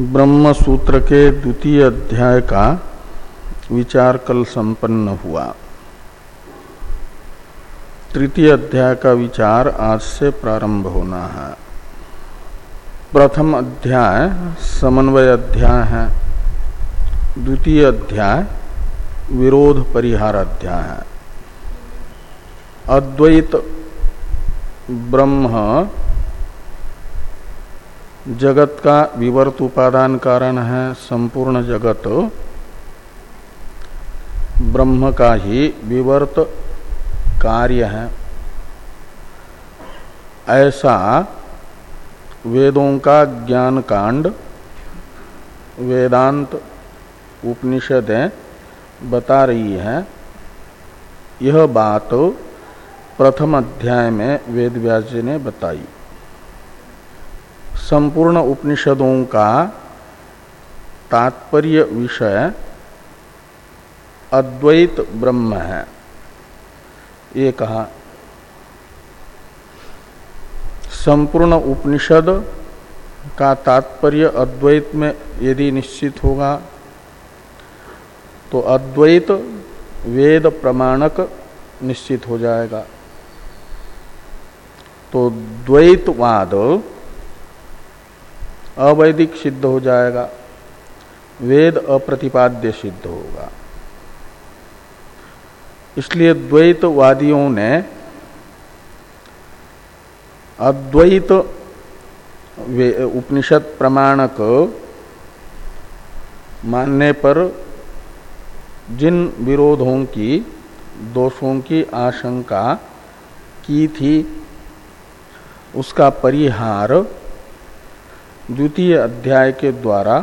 ब्रह्म सूत्र के द्वितीय अध्याय का विचार कल संपन्न हुआ। तृतीय अध्याय का विचार आज से प्रारंभ होना है। प्रथम अध्याय, समन्वय अध्याय है। द्वितीय अध्याय, विरोध परिहार अध्याय है। अद्वैत ब्रह्म जगत का विवर्त उपादान कारण है संपूर्ण जगत। ब्रह्म का ही विवर्त कार्य है। ऐसा वेदों का ज्ञान कांड वेदांत उपनिषदें बता रही है। यह बात प्रथम अध्याय में वेद व्यास जी ने बताई। संपूर्ण उपनिषदों का तात्पर्य विषय अद्वैत ब्रह्म है। ये कहा। संपूर्ण उपनिषद का तात्पर्य अद्वैत में यदि निश्चित होगा तो अद्वैत वेद प्रमाणक निश्चित हो जाएगा। तो द्वैतवाद अवैदिक सिद्ध हो जाएगा। वेद अप्रतिपाद्य सिद्ध होगा। इसलिए द्वैतवादियों ने अद्वैत उपनिषद प्रमाणक मानने पर जिन विरोधों की, दोषों की आशंका की थी, उसका परिहार द्वितीय अध्याय के द्वारा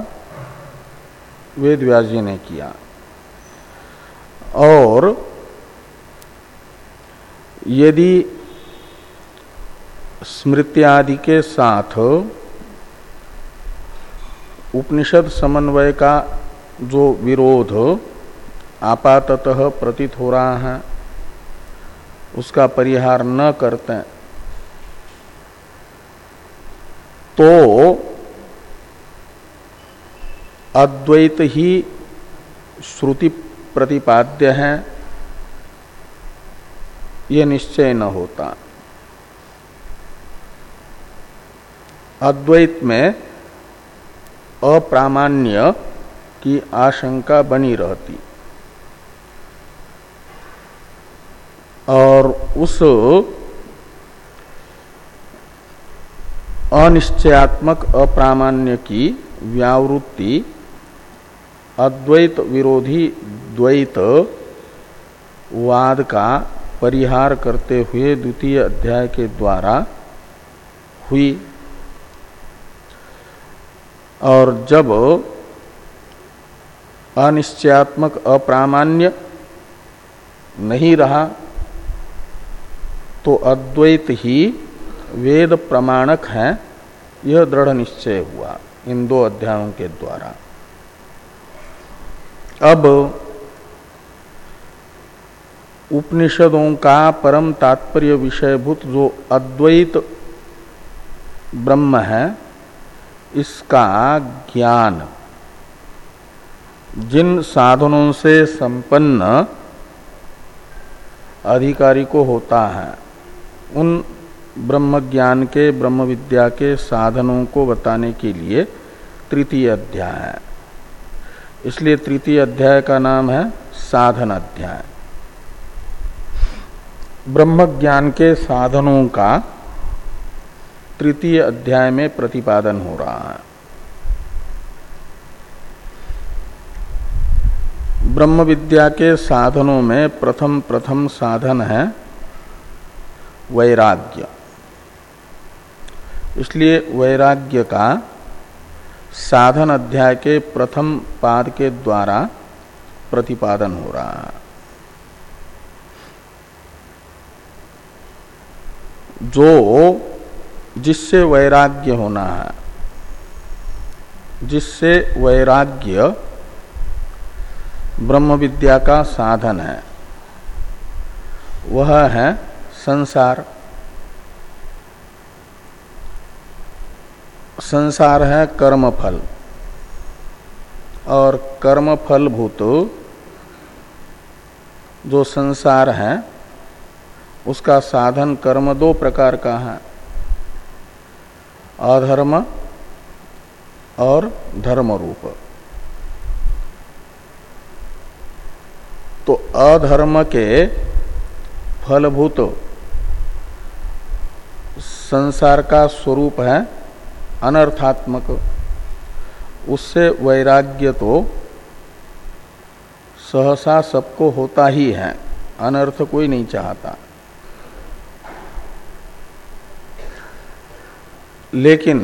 वेद जी ने किया। और यदि स्मृत्यादि के साथ उपनिषद समन्वय का जो विरोध आपाततः प्रतीत हो रहा है, उसका परिहार न करते तो अद्वैत ही श्रुति प्रतिपाद्य है। यह निश्चय न होता। अद्वैत में अप्रामाण्य की आशंका बनी रहती। और उस अनिश्चयात्मक अप्रामाण्य की व्यावृत्ति अद्वैत विरोधी द्वैत वाद का परिहार करते हुए द्वितीय अध्याय के द्वारा हुई। और जब अनिश्चयात्मक अप्रामाण्य नहीं रहा तो अद्वैत ही वेद प्रमाणक है। यह दृढ़ निश्चय हुआ इन दो अध्यायों के द्वारा। अब उपनिषदों का परम तात्पर्य विषयभूत जो अद्वैत ब्रह्म है, इसका ज्ञान। जिन साधनों से संपन्न अधिकारी को होता है, उन ब्रह्म ज्ञान के ब्रह्म विद्या के साधनों को बताने के लिए तृतीय अध्याय। है इसलिए तृतीय अध्याय का नाम है साधन अध्याय। ब्रह्म ज्ञान के साधनों का तृतीय अध्याय में प्रतिपादन हो रहा है। ब्रह्म विद्या के साधनों में प्रथम प्रथम साधन है वैराग्य। इसलिए वैराग्य का साधन अध्याय के प्रथम पाद के द्वारा प्रतिपादन हो रहा है। जो जिससे वैराग्य होना है, जिससे वैराग्य ब्रह्म विद्या का साधन है, वह है संसार। संसार है कर्म फल और कर्म फलभूत जो संसार है, उसका साधन कर्म दो प्रकार का है। अधर्म और धर्म रूप तो अधर्म के फलभूत संसार का स्वरूप है अनर्थात्मक, उससे वैराग्य तो सहसा सबको होता ही है। अनर्थ कोई नहीं चाहता। लेकिन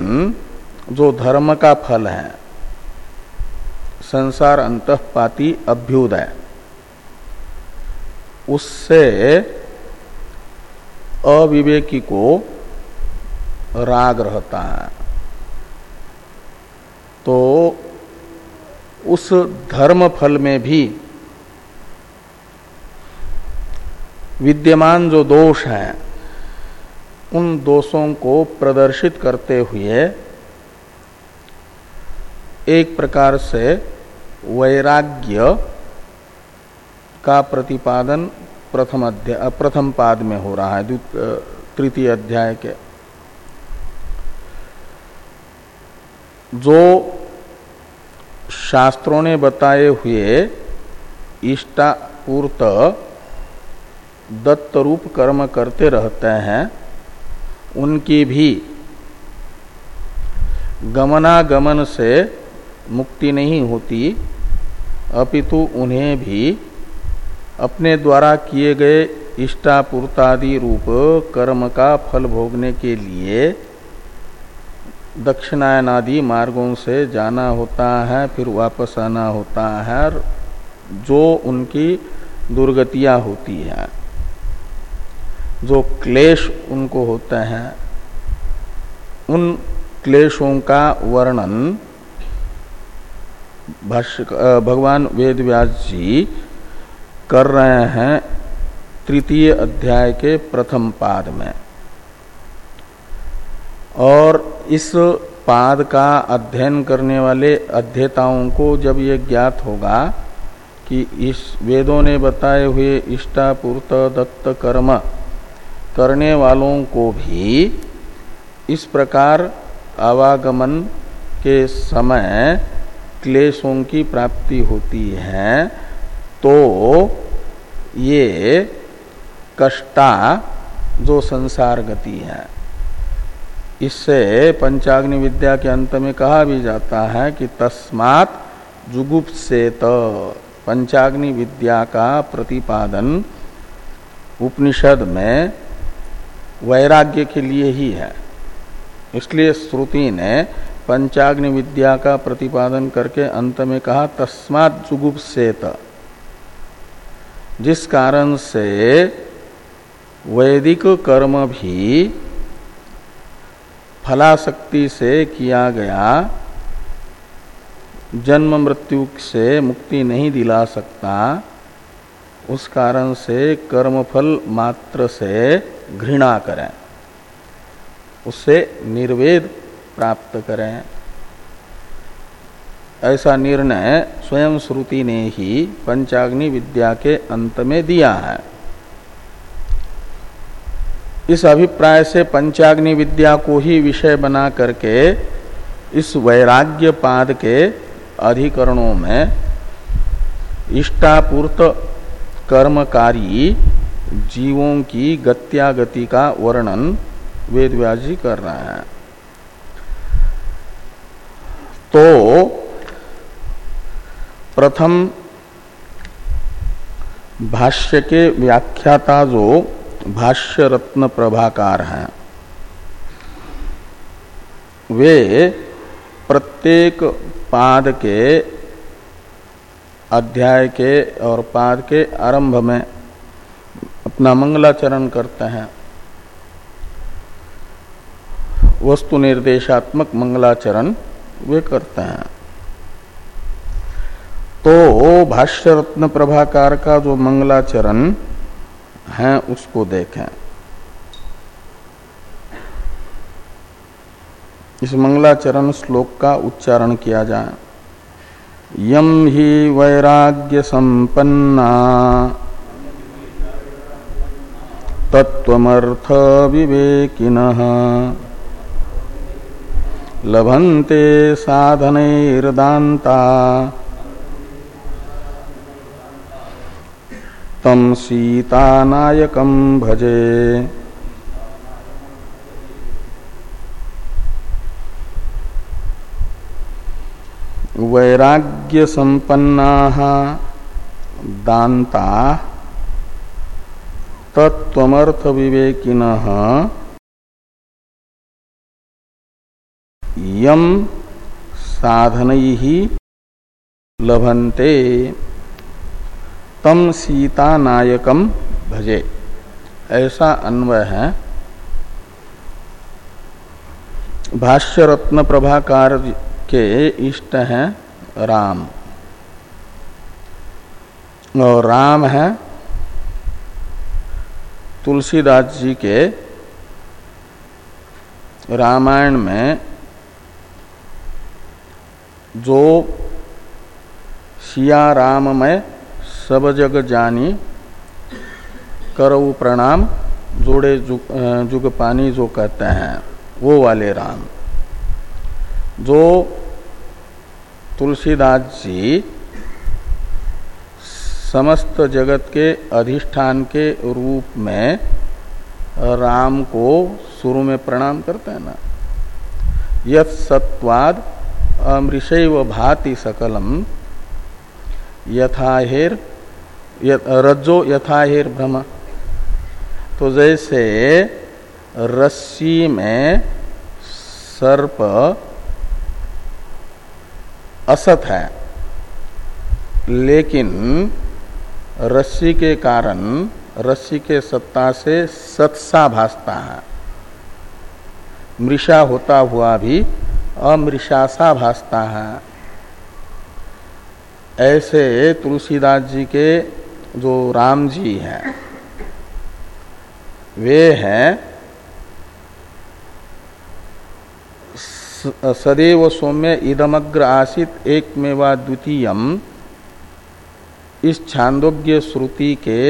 जो धर्म का फल है, संसार अंतपाती अभ्युदय उससे अविवेकी को राग रहता है। तो उस धर्म फल में भी विद्यमान जो दोष हैं, उन दोषों को प्रदर्शित करते हुए एक प्रकार से वैराग्य का प्रतिपादन प्रथम अध्याय प्रथम पाद में हो रहा है तृतीय अध्याय के जो शास्त्रों ने बताए हुए इष्टापूर्त दत्त रूप कर्म करते रहते हैं, उनकी भी गमनागमन से मुक्ति नहीं होती, अपितु उन्हें भी अपने द्वारा किए गए इष्टापूर्तादि रूप कर्म का फल भोगने के लिए दक्षिणायनादि मार्गों से जाना होता है, फिर वापस आना होता है जो उनकी दुर्गतियाँ होती हैं, जो क्लेश उनको होते हैं, उन क्लेशों का वर्णन भाष्य भगवान वेद जी कर रहे हैं तृतीय अध्याय के प्रथम पाद में। और इस पाद का अध्ययन करने वाले अध्येताओं को जब ये ज्ञात होगा कि इस वेदों ने बताए हुए इष्टापूर्त दत्त कर्म करने वालों को भी इस प्रकार आवागमन के समय क्लेशों की प्राप्ति होती है तो ये कष्टा जो संसार गति है इससे पंचाग्नि विद्या के अंत में कहा भी जाता है कि तस्मात जुगुप से पंचाग्नि विद्या का प्रतिपादन उपनिषद में वैराग्य के लिए ही है। इसलिए श्रुति ने पंचाग्नि विद्या का प्रतिपादन करके अंत में कहा, तस्मात जुगुप से जिस कारण से वैदिक कर्म भी फलाशक्ति से किया गया, जन्म मृत्यु से मुक्ति नहीं दिला सकता, उस कारण से कर्मफल मात्र से घृणा करें उससे निर्वेद प्राप्त करें। ऐसा निर्णय स्वयं श्रुति ने ही पंचाग्नि विद्या के अंत में दिया है। इस अभिप्राय से पंचाग्नि विद्या को ही विषय बना करके इस वैराग्य पाद के अधिकरणों में इष्टापूर्त कर्मकारी जीवों की गत्यागति का वर्णन वेद व्याजी कर रहे हैं। तो प्रथम भाष्य के व्याख्याता जो भाष्य रत्न प्रभाकार हैं। वे प्रत्येक पाद के अध्याय के और पाद के आरंभ में अपना मंगलाचरण करते हैं। वस्तु निर्देशात्मक मंगलाचरण वे करते हैं। तो भाष्य रत्न प्रभाकार का जो मंगलाचरण हैं, उसको देखें। इस मंगलाचरण श्लोक का उच्चारण किया जाए। यम ही वैराग्य संपन्ना तत्वमर्थ विवेकिन लभन्ते साधनैर्दान्ता तम सीतानायकम भजे। वैराग्य संपन्ना दाता तत्वमर्थ विवेकिन यम साधन ही लभन्ते। तम सीता नायकम भजे। ऐसा अन्वय है। भाष्य रत्न प्रभाकार के इष्ट हैं राम। और राम है तुलसीदास जी के रामायण में जो सिया राम में सब जग जानी करऊ प्रणाम जोड़े जुग, जुग पानी जो कहते हैं वो वाले राम। जो तुलसीदास जी समस्त जगत के अधिष्ठान के रूप में राम को शुरू में प्रणाम करते हैं ना। यथ सत्वाद अमृषैव भाति सकलम यथाहेर रज्जो यथाहेर भ्रम तो जैसे रस्सी में सर्प असत है, लेकिन रस्सी के कारण, रस्सी के सत्ता से सत्सा भासता है। मृषा होता हुआ भी अमृषासा भासता है। ऐसे तुलसीदास जी के जो राम जी हैं, वे हैं सदैव सौम्य इदमग्र आसित एक मेवा द्वितीय इस छांदोग्य श्रुति के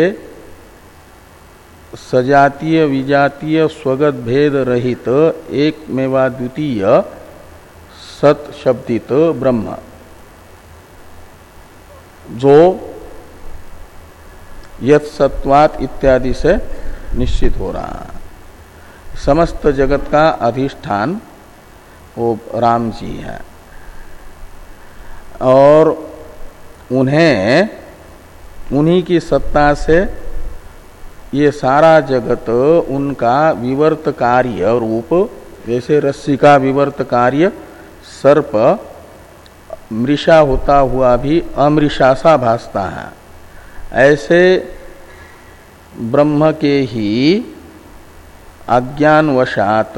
सजातीय विजातीय स्वगत भेद रहित एक द्वितीय सत शब्दित ब्रह्म, जो यत सत्वात इत्यादि से निश्चित हो रहा है। समस्त जगत का अधिष्ठान वो राम जी है। और उन्हें, उन्हीं की सत्ता से ये सारा जगत, उनका विवर्त कार्य रूप, जैसे रस्सी का विवर्त कार्य, सर्प, मृषा होता हुआ भी अमृषासा भासता है। ऐसे ब्रह्म के ही अज्ञानवशात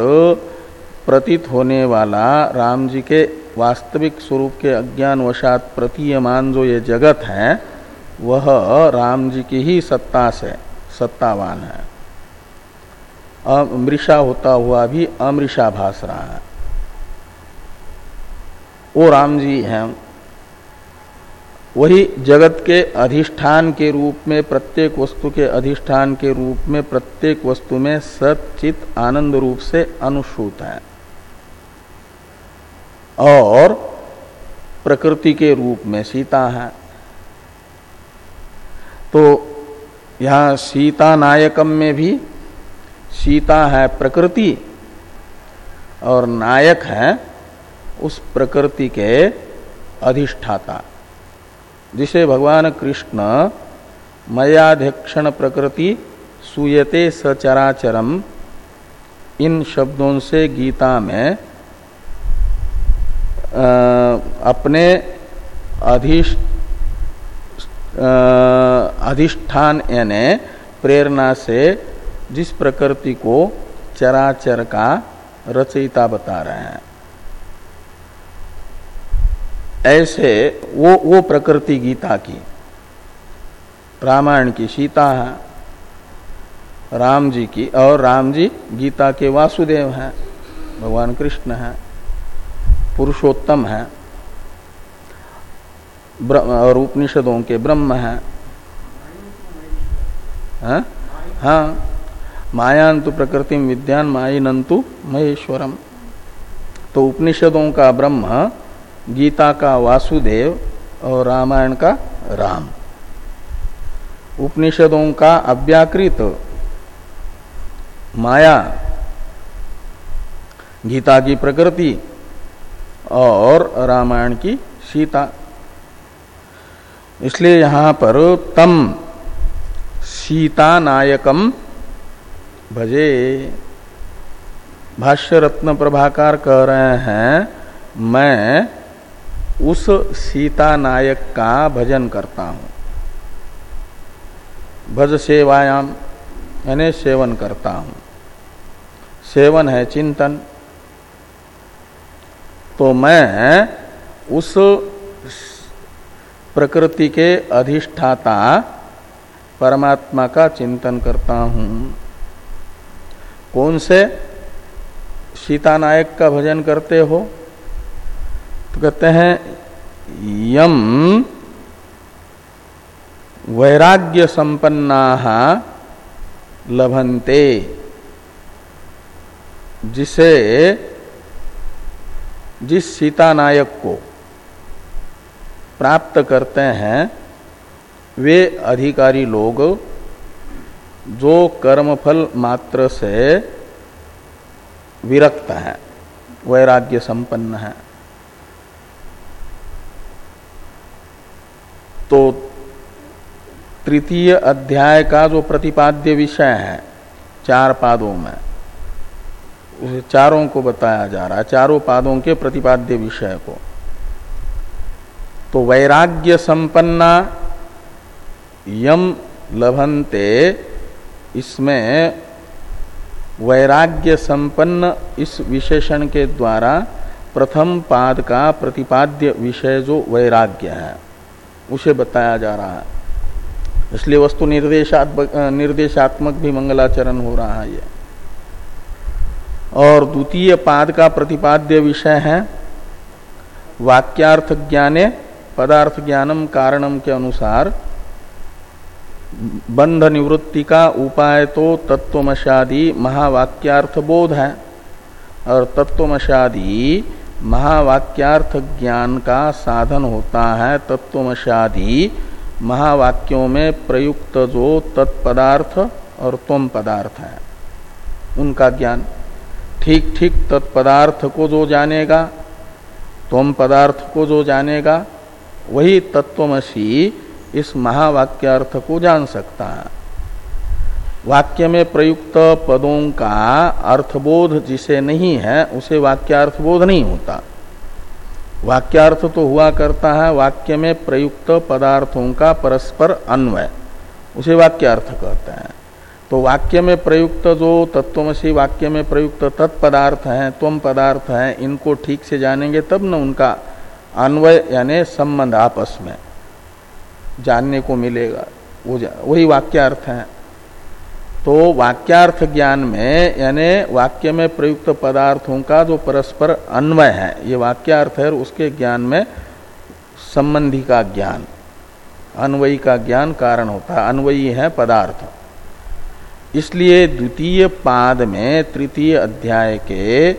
प्रतीत होने वाला राम जी के वास्तविक स्वरूप के अज्ञानवशात प्रतीयमान जो ये जगत है, वह राम जी की ही सत्ता से, सत्तावान है। अमृषा होता हुआ भी अमृषा भास रहा है। वो राम जी हैं वही जगत के अधिष्ठान के रूप में, प्रत्येक वस्तु के अधिष्ठान के रूप में, प्रत्येक वस्तु में सचित आनंद रूप से अनुसूत है। और प्रकृति के रूप में सीता है। तो यहाँ सीता नायकम में भी सीता है प्रकृति, और नायक है उस प्रकृति के अधिष्ठाता। जिसे भगवान कृष्ण मयाध्यक्षण प्रकृति सुयते सचराचरम इन शब्दों से गीता में आ, अपने अधिष्ठान यानी प्रेरणा से जिस प्रकृति को चराचर का रचयिता बता रहे हैं। ऐसे वो वो प्रकृति गीता की। रामायण की सीता है राम जी की और राम जी गीता के वासुदेव हैं भगवान कृष्ण हैं पुरुषोत्तम है और उपनिषदों के ब्रह्म है। हाँ, हाँ। मायांतु प्रकृति विद्यान माइनंतु महेश्वरम। तो उपनिषदों का ब्रह्म गीता का वासुदेव और रामायण का राम। उपनिषदों का अव्याकृत माया, गीता की प्रकृति और रामायण की सीता। इसलिए यहाँ पर तम सीता नायकम भजे। भाष्य रत्न प्रभाकार कह रहे हैं, मैं उस सीता नायक का भजन करता हूँ। भज सेवायाम, यानी सेवन करता हूँ। सेवन है चिंतन। तो मैं उस प्रकृति के अधिष्ठाता परमात्मा का चिंतन करता हूँ। कौन से? सीता नायक का भजन करते हो? तो कहते हैं, यम वैराग्य संपन्ना लभंते जिसे, जिस सीता नायक को प्राप्त करते हैं, वे अधिकारी लोग, जो कर्मफल मात्र से विरक्त हैं, वैराग्य संपन्न है। तो तृतीय अध्याय का जो प्रतिपाद्य विषय है, चार पादों में, उसे चारों को बताया जा रहा है, चारों पादों के प्रतिपाद्य विषय को। तो वैराग्य संपन्ना यम लभंते इसमें वैराग्य संपन्न इस विशेषण के द्वारा प्रथम पाद का प्रतिपाद्य विषय जो वैराग्य है। उसे बताया जा रहा है। इसलिए वस्तु निर्देशात्मक निर्देशात्मक भी मंगलाचरण हो रहा है ये। और द्वितीय पाद का प्रतिपाद्य विषय है, वाक्यार्थ ज्ञाने पदार्थ ज्ञानम कारणम के अनुसार, बंध निवृत्ति का उपाय तो तत्वमशादी महावाक्यार्थ बोध है। और तत्वमशादी महावाक्यार्थ ज्ञान का साधन होता है तत्वमशादी। महावाक्यों में प्रयुक्त जो तत्पदार्थ और तुम पदार्थ है, उनका ज्ञान। ठीक ठीक तत्पदार्थ को जो जानेगा, तुम पदार्थ को जो जानेगा, वही तत्वमसी इस महावाक्यार्थ को जान सकता है। वाक्य में प्रयुक्त पदों का अर्थबोध जिसे नहीं है, उसे वाक्यार्थ बोध नहीं होता। वाक्यार्थ तो हुआ करता है वाक्य में प्रयुक्त पदार्थों का परस्पर अन्वय। उसे वाक्यार्थ कहते हैं। तो वाक्य में प्रयुक्त जो तत्वमसी वाक्य में प्रयुक्त तत्पदार्थ हैं तुम पदार्थ हैं, इनको ठीक से जानेंगे तब न उनका अन्वय यानी संबंध आपस में। जानने को मिलेगा। वो वही वाक्यार्थ है। तो वाक्यार्थ ज्ञान में, यानी वाक्य में प्रयुक्त पदार्थों का जो परस्पर अन्वय है, ये वाक्यार्थ है उसके ज्ञान में संबंधी का ज्ञान, अन्वयी का ज्ञान कारण होता है, अन्वयी है पदार्थ। इसलिए द्वितीय पाद में तृतीय अध्याय के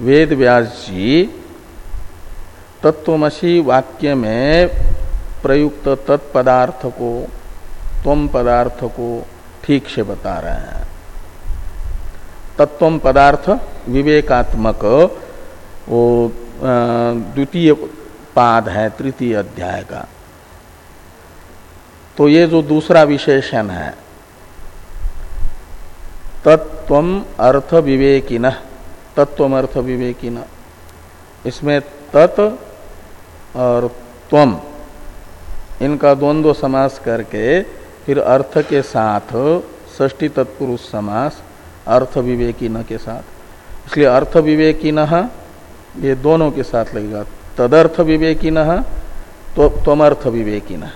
वेद व्यास जी तत्वमसी वाक्य में प्रयुक्त तत्पदार्थ को तम पदार्थ को ठीक से बता रहे हैं। तत्व पदार्थ विवेकात्मक, वो द्वितीय पाद है, तृतीय अध्याय का। तो ये जो दूसरा विशेषण है तत्व अर्थ विवेकिन तत्व अर्थ विवेकिन। इसमें तत् और त्वम, इनका द्वंद्व समास करके फिर अर्थ के साथ षष्टी तत्पुरुष समास, अर्थ विवेकी न के साथ। इसलिए अर्थ विवेकी न, ये दोनों के साथ लगेगा। तदर्थ विवेकी न तो विवेकी न।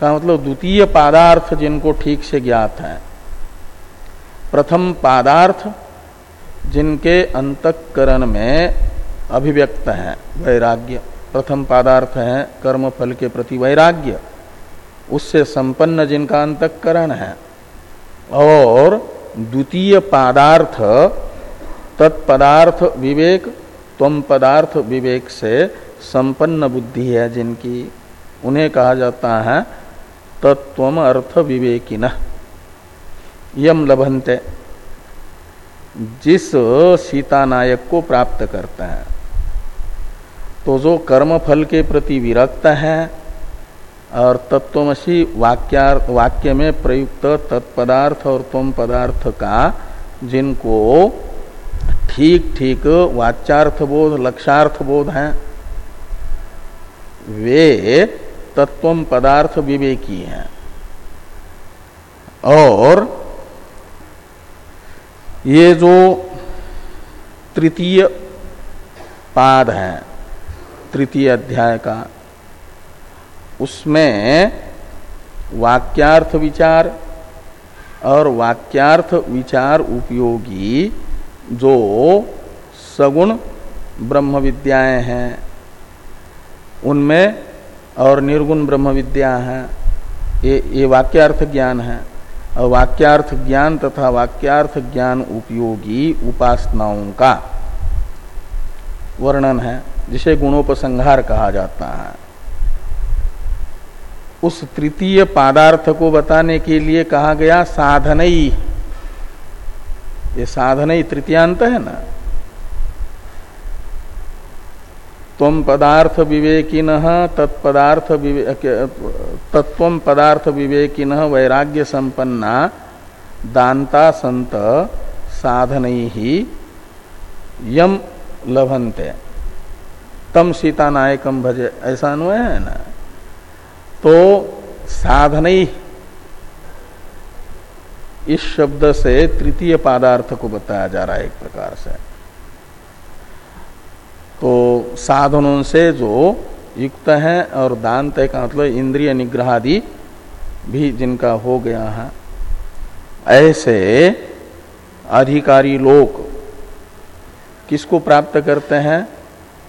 का मतलब द्वितीय पादार्थ जिनको ठीक से ज्ञात है। प्रथम पादार्थ जिनके अंतकरण में अभिव्यक्त है, वैराग्य। प्रथम पादार्थ है कर्म फल के प्रति वैराग्य। उससे संपन्न जिनका अंतकरण है, और द्वितीय पादार्थ, तत्पदार्थ विवेक तम पदार्थ विवेक से संपन्न बुद्धि है जिनकी। उन्हें कहा जाता है तत्व अर्थ विवेकिन। यम लभंते जिस सीता नायक को प्राप्त करते हैं तो जो कर्म फल के प्रति विरक्त है और तत्वमसी वाक्य में प्रयुक्त तत्पदार्थ और तम पदार्थ का, जिनको ठीक ठीक वाच्यार्थ बोध लक्षार्थ बोध है। वे तत्व पदार्थ विवेकी हैं। और ये जो तृतीय पाद है, तृतीय अध्याय का उसमें वाक्यार्थ विचार और वाक्यार्थ विचार उपयोगी जो सगुण ब्रह्म विद्याएँ हैं, उनमें और निर्गुण ब्रह्म विद्या है, ये ये वाक्यार्थ ज्ञान है। और वाक्यार्थ ज्ञान तथा वाक्यार्थ ज्ञान उपयोगी उपासनाओं का वर्णन है, जिसे गुणोपसंहार कहा जाता है। उस तृतीय पादार्थ को बताने के लिए कहा गया साधनई। ये साधनई तृतीयांत है ना? तम पदार्थ विवेकिन तत्पदार्थ तत्व पदार्थ विवेकिन वैराग्य संपन्ना दानता संत साधन ही यम लभंते तम सीता नायकम भजे ऐसा अनुय है ना? तो साधन इस शब्द से तृतीय पादार्थ को बताया जा रहा है एक प्रकार से। तो साधनों से जो युक्त है और दांत का मतलब इंद्रिय निग्रह आदि भी जिनका हो गया है, ऐसे अधिकारी लोग किसको प्राप्त करते हैं?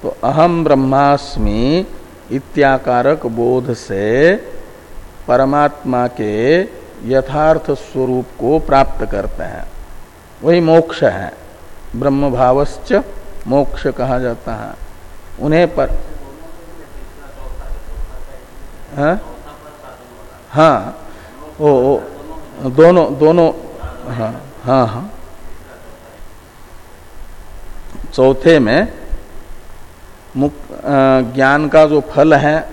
तो अहम ब्रह्मास्मि इत्याकारक बोध से परमात्मा के यथार्थ स्वरूप को प्राप्त करते हैं। वही मोक्ष है। ब्रह्म भावश्च मोक्ष कहा जाता है। उन्हें पर हाँ? हाँ। ओ, ओ दोनों दोनों हाँ हाँ हाँ। चौथे में ज्ञान का जो फल है,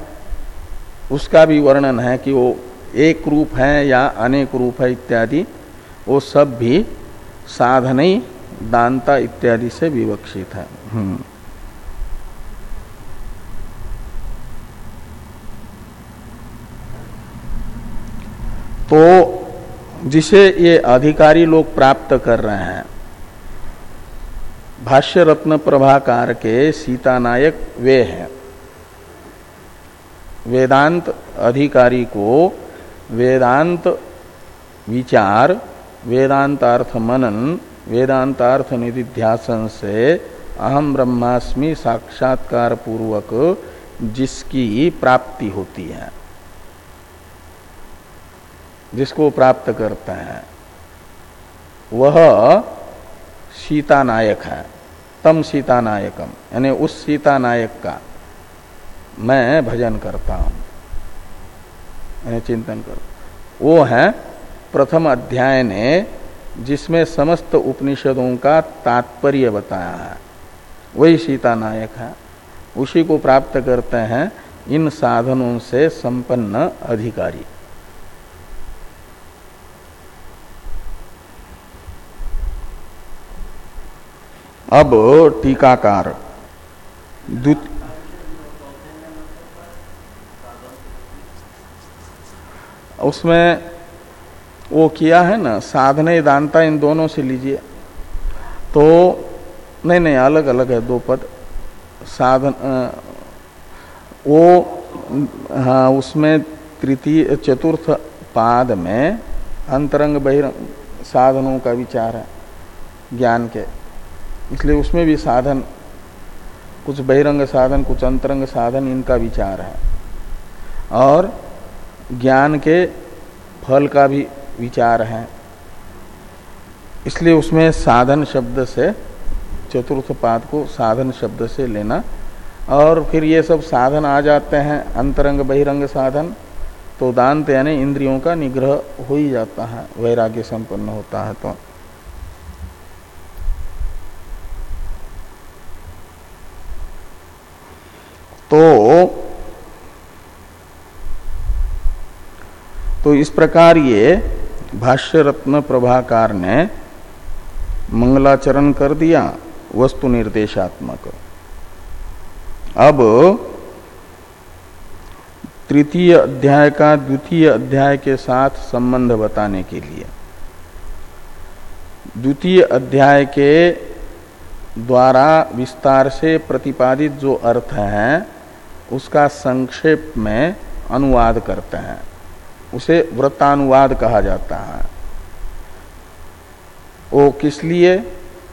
उसका भी वर्णन है कि वो एक रूप है या अनेक रूप है इत्यादि, वो सब भी साधन दानता इत्यादि से विवक्षित है हम्म। तो जिसे ये अधिकारी लोग प्राप्त कर रहे हैं भाष्य रत्न प्रभाकार के सीता नायक वे हैं। वेदांत अधिकारी को वेदांत विचार, वेदांतार्थ मनन, वेदांतार्थ निधिध्यासन से अहम ब्रह्मास्मि साक्षात्कार पूर्वक जिसकी प्राप्ति होती है, जिसको प्राप्त करते हैं, वह सीता नायक है। तम सीता नायकम, यानी उस सीता नायक का मैं भजन करता हूँ। चिंतन कर। वो है प्रथम अध्याय ने जिसमें समस्त उपनिषदों का तात्पर्य बताया है। वही सीता नायक है। उसी को प्राप्त करते हैं इन साधनों से संपन्न अधिकारी। अब टीकाकार। उसमें वो किया है ना, साधने दानता इन दोनों से लीजिए। तो नहीं नहीं अलग अलग है, दो पद। साधन वो हाँ उसमें तृतीय, चतुर्थ पाद में अंतरंग बहिरंग साधनों का विचार है, ज्ञान के। इसलिए उसमें भी साधन, कुछ बहिरंग साधन, कुछ अंतरंग साधन इनका विचार है। और ज्ञान के फल का भी विचार है। इसलिए उसमें साधन शब्द से, चतुर्थ पाद को साधन शब्द से लेना। और फिर ये सब साधन आ जाते हैं, अंतरंग, बहिरंग साधन तो दांत यानी इंद्रियों का निग्रह हो ही जाता है, वैराग्य संपन्न होता है तो। तो तो इस प्रकार ये भाष्य रत्न प्रभाकार ने मंगलाचरण कर दिया, वस्तु निर्देशात्मक। अब तृतीय अध्याय का द्वितीय अध्याय के साथ संबंध बताने के लिए। द्वितीय अध्याय के द्वारा विस्तार से प्रतिपादित जो अर्थ है उसका संक्षेप में अनुवाद करते हैं। उसे व्रतानुवाद कहा जाता है। वो किस लिए?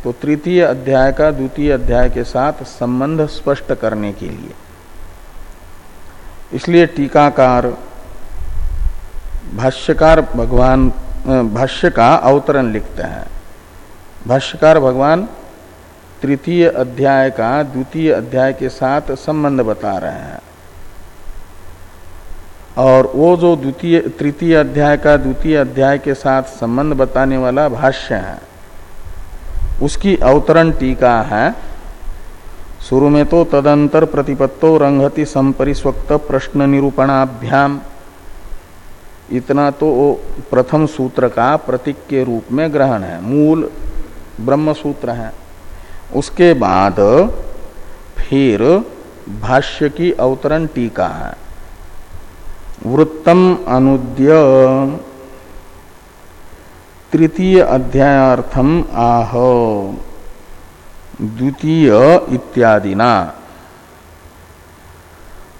तो तृतीय अध्याय का द्वितीय अध्याय के साथ संबंध स्पष्ट करने के लिए। इसलिए टीकाकार, भाष्यकार भगवान, भाष्य का अवतरण लिखते हैं। भाष्यकार भगवान तृतीय अध्याय का द्वितीय अध्याय के साथ संबंध बता रहे हैं। और वो जो द्वितीय, तृतीय अध्याय का द्वितीय अध्याय के साथ संबंध बताने वाला भाष्य है, उसकी अवतरण टीका है, शुरू में तो तदंतर प्रतिपत्तो रंगति संपरिस्वक्त प्रश्न निरूपणाभ्याम। इतना तो प्रथम सूत्र का प्रतीक के रूप में ग्रहण है, मूल ब्रह्म सूत्र है। उसके बाद फिर भाष्य की अवतरण टीका है। वृत्तम अनुद्य तृतीय अध्यायार्थम आह द्वितीय इत्यादि ना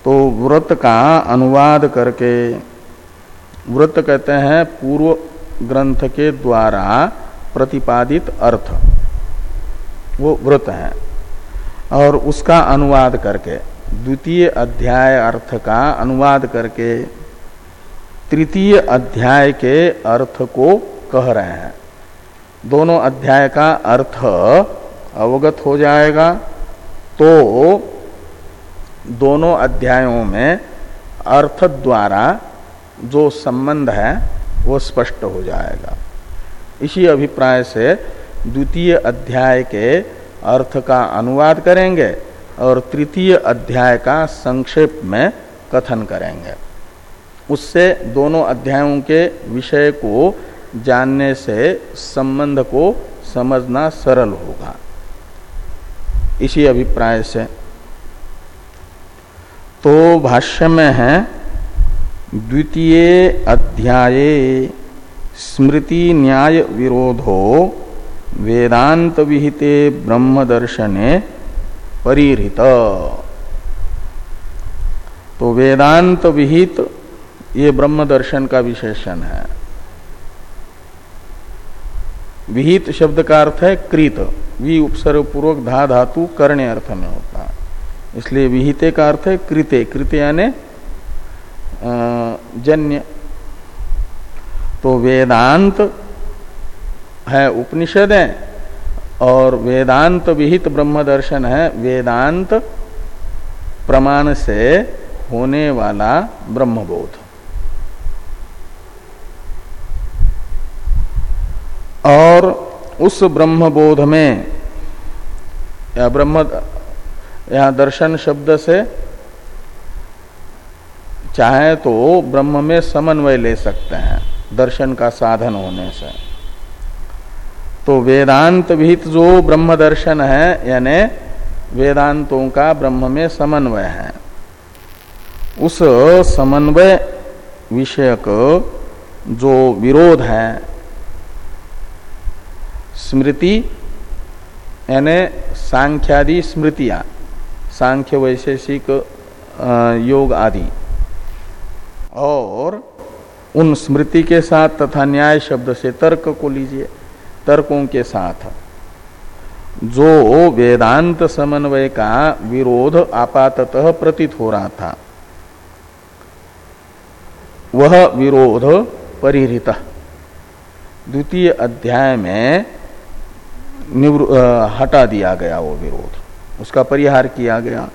तो व्रत का अनुवाद करके व्रत कहते हैं पूर्व ग्रंथ के द्वारा प्रतिपादित अर्थ। वो व्रत है। और उसका अनुवाद करके, द्वितीय अध्याय अर्थ का अनुवाद करके, तृतीय अध्याय के अर्थ को कह रहे हैं। दोनों अध्याय का अर्थ अवगत हो जाएगा। तो दोनों अध्यायों में अर्थ द्वारा जो संबंध है, वो स्पष्ट हो जाएगा। इसी अभिप्राय से द्वितीय अध्याय के अर्थ का अनुवाद करेंगे और तृतीय अध्याय का संक्षेप में कथन करेंगे। उससे दोनों अध्यायों के विषय को जानने से संबंध को समझना सरल होगा। इसी अभिप्राय से। तो भाष्य में है, द्वितीय अध्याय, स्मृति न्याय विरोधो वेदांत विहिते ब्रह्म दर्शने परिहृत। तो वेदांत विहित, ये ब्रह्म दर्शन का विशेषण है। विहित शब्द का अर्थ है कृत वि उपसर्ग पूर्वक धा धातु करने अर्थ में होता है। इसलिए विहिते का अर्थ है कृते, कृत यानी जन्य। तो वेदांत है, उपनिषद और वेदांत विहित ब्रह्म दर्शन है, वेदांत प्रमाण से होने वाला ब्रह्मबोध। और उस ब्रह्मबोध में, या ब्रह्म, या दर्शन शब्द से चाहे तो ब्रह्म में समन्वय ले सकते हैं, दर्शन का साधन होने से। तो वेदांत विहित जो ब्रह्म दर्शन है, यानी वेदांतों का ब्रह्म में समन्वय है। उस समन्वय विषयक जो विरोध है, स्मृति, यानी सांख्यादि स्मृतियाँ, सांख्य वैशेषिक योग आदि। और उन स्मृति के साथ तथा न्याय शब्द से तर्क को लीजिए। तर्कों के साथ। जो वेदांत समन्वय का विरोध आपाततः प्रतीत हो रहा था, वह विरोध परिहृत। द्वितीय अध्याय में हटा दिया गया वो विरोध। उसका परिहार किया गया।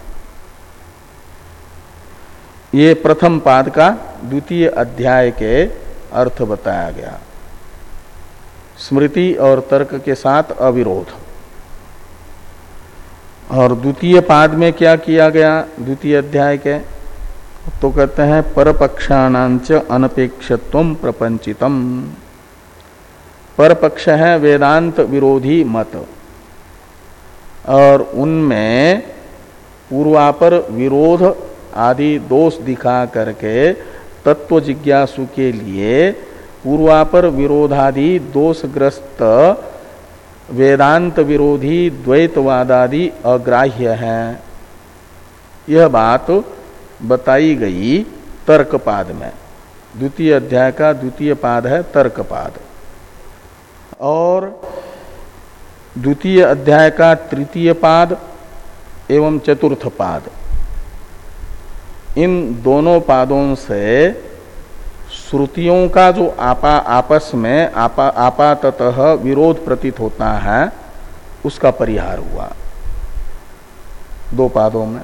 ये प्रथम पाद का द्वितीय अध्याय के अर्थ बताया गया। स्मृति और तर्क के साथ अविरोध। और द्वितीय पाद में क्या किया गया? द्वितीय अध्याय के तो कहते हैं, परपक्षाणांच अनपेक्षत्व प्रपंचितम। परपक्ष है वेदांत विरोधी मत। और उनमें पूर्वापर विरोध आदि दोष दिखा करके तत्व जिज्ञासु के लिए पूर्वापर विरोधादि दोषग्रस्त वेदांत विरोधी द्वैतवादादि अग्राह्य है। यह बात बताई गई तर्कपाद में। द्वितीय अध्याय का द्वितीय पाद है तर्कपाद। और द्वितीय अध्याय का तृतीय पाद एवं चतुर्थ पाद। इन दोनों पादों से श्रुतियों का जो आपा, आपस में आपा आपातः विरोध प्रतीत होता है, उसका परिहार हुआ। दो पादों में।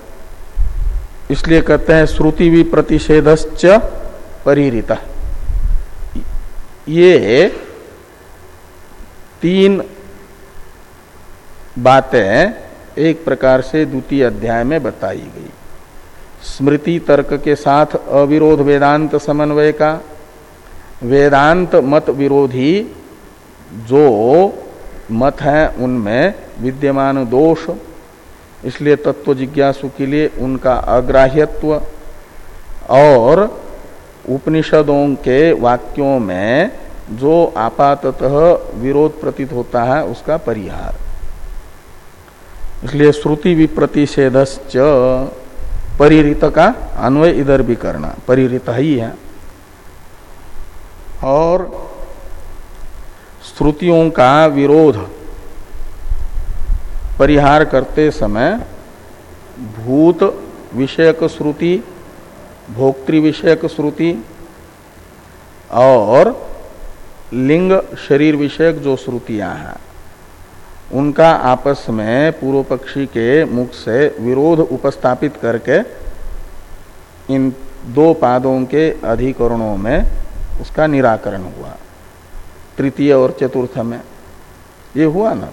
इसलिए कहते हैं, श्रुति भी प्रतिषेधश्च परिहृत। ये तीन बातें एक प्रकार से द्वितीय अध्याय में बताई गई। स्मृति तर्क के साथ अविरोध वेदांत समन्वय का वेदांत मत विरोधी जो मत है उनमें विद्यमान दोष, इसलिए तत्व जिज्ञासु के लिए उनका अग्राह्यत्व और उपनिषदों के वाक्यों में जो आपातः विरोध प्रतीत होता है, उसका परिहार। इसलिए श्रुति विप्रतिषेधश्च परिरित का अन्वय इधर भी करना परिरित ही है। और श्रुतियों का विरोध परिहार करते समय भूत विषयक श्रुति, भोक्तृ विषयक श्रुति और लिंग शरीर विषयक जो श्रुतियाँ हैं, उनका आपस में पूर्व पक्षी के मुख से विरोध उपस्थापित करके इन दो पादों के अधिकरणों में उसका निराकरण हुआ। तृतीय और चतुर्थ में ये हुआ ना।